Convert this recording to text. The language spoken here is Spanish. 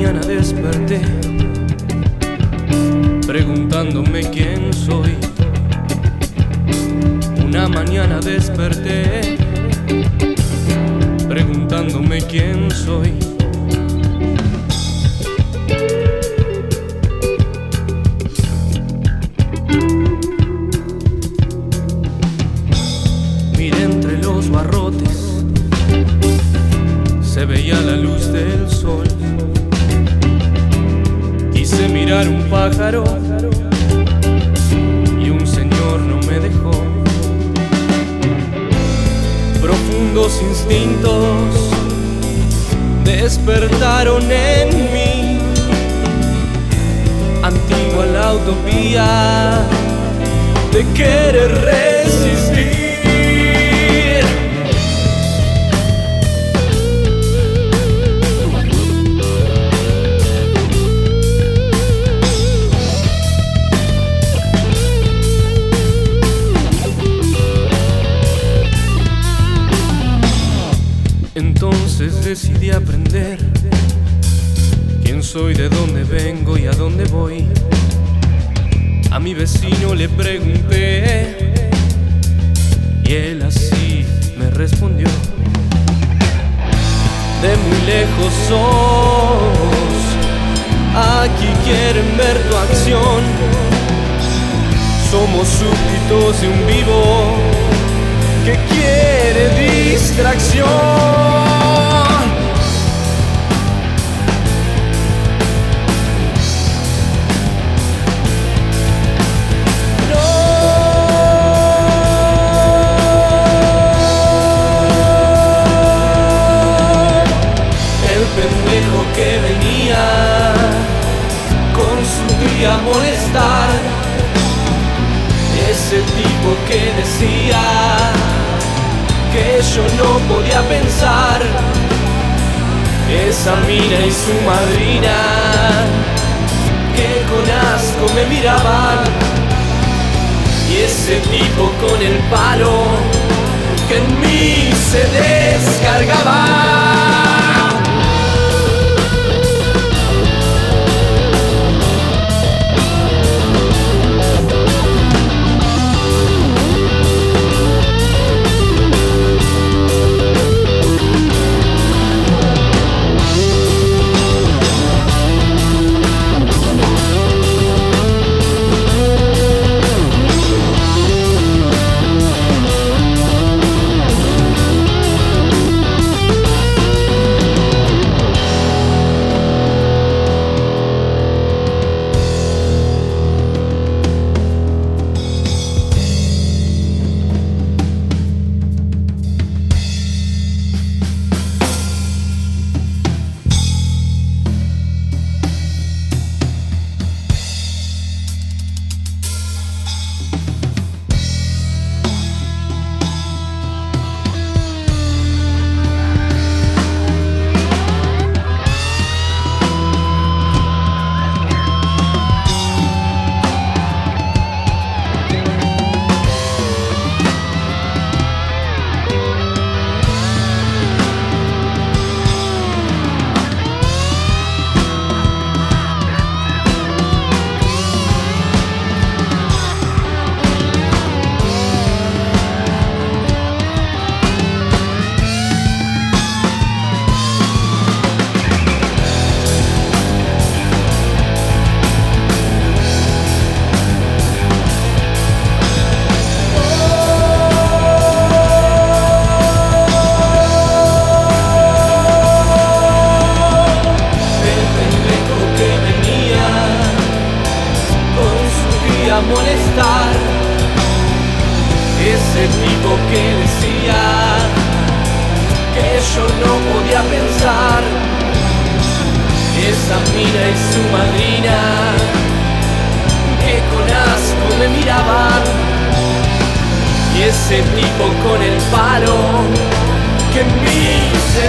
Mañana desperté preguntándome quién soy. Una mañana desperté preguntándome quién soy. Un pájaro y un señor no me dejó. Profundos instintos despertaron en mí. Antigua la utopía de querer resistir. Entonces decidí aprender quién soy, de dónde vengo y a dónde voy. A mi vecino le pregunté y él así me respondió. De muy lejos sos, aquí quieren ver tu acción. Somos súbditos de un vivo que quiere distracción. Con su tía a molestar. Ese tipo que decía que yo no podía pensar. Esa mina y su madrina que con asco me miraban. Y ese tipo con el palo que en mí se descargaba. Que decía que yo no podía pensar. Esa mina y su madrina que con asco me miraban. Y ese tipo con el palo que en mí se